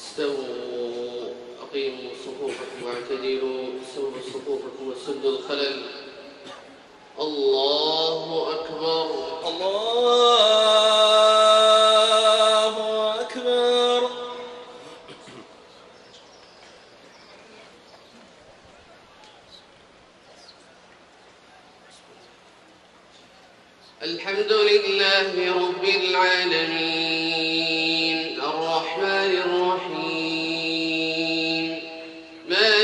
استووا أقيموا صفوفكم واعتدلوا سووا صفوفكم وسدوا الخلل. الله أكبر. الله أكبر. الحمد لله رب العالمين.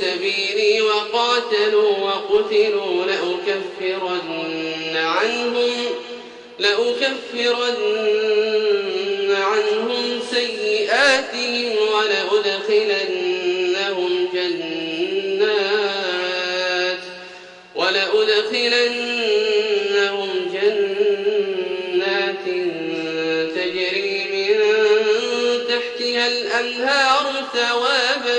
سبيلي وقاتلوا وقتلوا لأكفرن عنهم لأكفرن عنهم سيئاتهم ولأدخلنهم جنات ولأدخلنهم جنات تجري من تحتها الأنهار ثوابا